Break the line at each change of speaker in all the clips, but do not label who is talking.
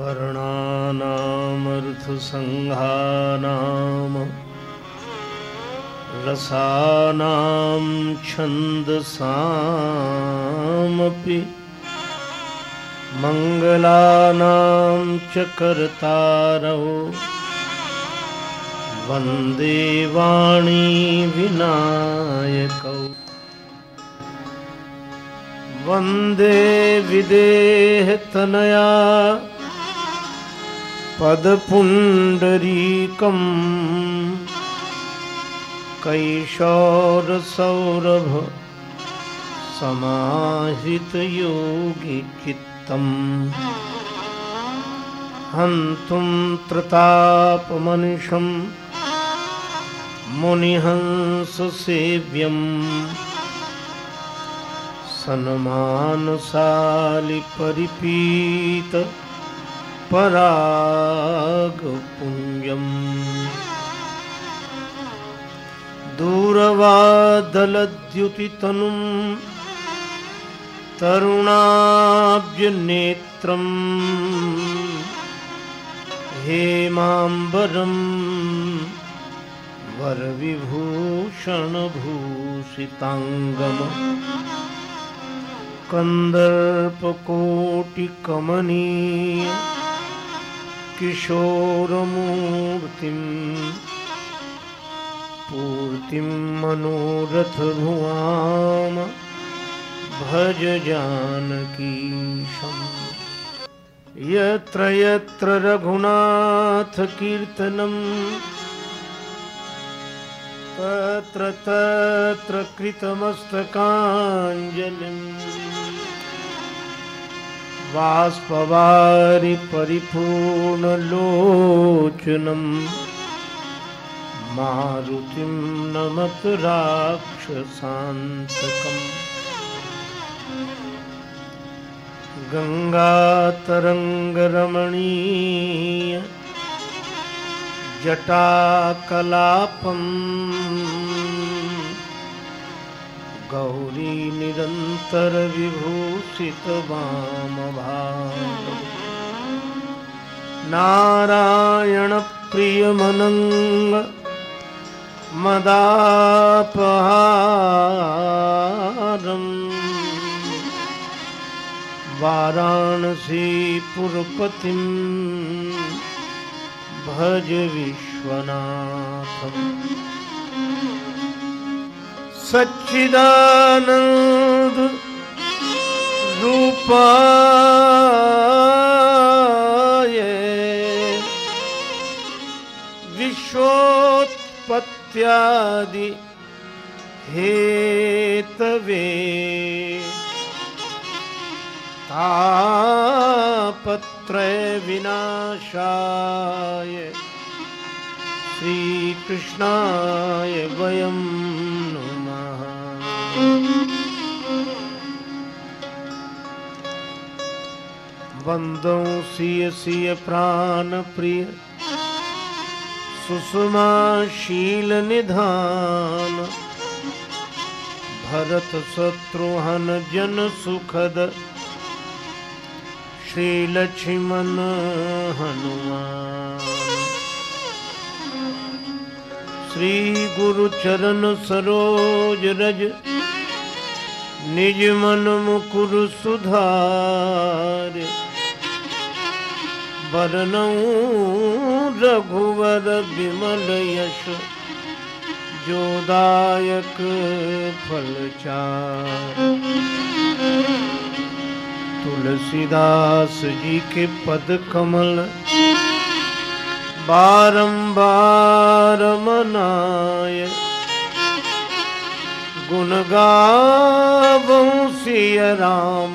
रसानां रसानां छन्दसामपि मङ्गलानां च कर्तारौ वंदे वाणी विनायकौ। वंदे विदेहतनया पदपुण्डरीकम् कैशोरसौरभ समाहितयोगिचित्तम् हन्तुं त्रतापमनिषम् मुनिहंससेव्यम् सन्मानशालिपरिपीत परागपुञ्जम्। दूरवादलद्युतितनुं तरुणाब्जनेत्रम् हेमाम्बरं वरविभूषणभूषिताङ्गम्। कन्दर्पकोटिकमनीय किशोरमूर्तिम् पूर्तिं मनोरथभुवाम भज जानकीशम्। यत्र यत्र रघुनाथकीर्तनम् तत्र तत्र कृतमस्तकाञ्जलिम्। बाष्पवारि परिपूर्णलोचनम्। मारुतिं नमत राक्षसान्तकम्। गङ्गातरङ्गरमणीय जटाकलापम्। गौरी निरन्तरविभूषितवामभागम् नारायणप्रियमनङ्ग मदापहारम् वाराणसीपुरपतिं भज विश्वनाथम् सच्चिदानन्द रूपाय। विश्वोत्पत्त्यादि हेतवे तापत्रयविनाशाय श्रीकृष्णाय वयं वन्दौ सिय सिय प्राणप्रिय सुषमाशीलनिधान भरत शत्रुहन जन सुखद। श्री लक्ष्मण हनुमान। श्री गुरु चरण सरोज रज। निज मन मुकुर सुधार। बरनऊ रघुवर विमल यश जोदायक फलचार तुलसीदास जी के पद कमल, बारंबार मनाय गुण गावं सिय राम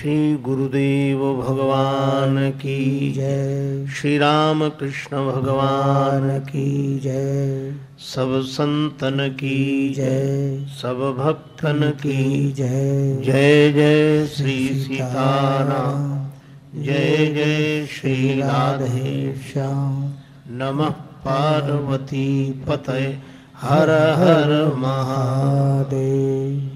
श्री गुरुदेव भगवान की जय। श्री राम कृष्ण भगवान की जय। सब संतन की जय। सब भक्तन की जय। जय जय श्री सीताराम। जय जय श्री राधे श्याम। नमः पार्वती पतये। हर हर महादेव।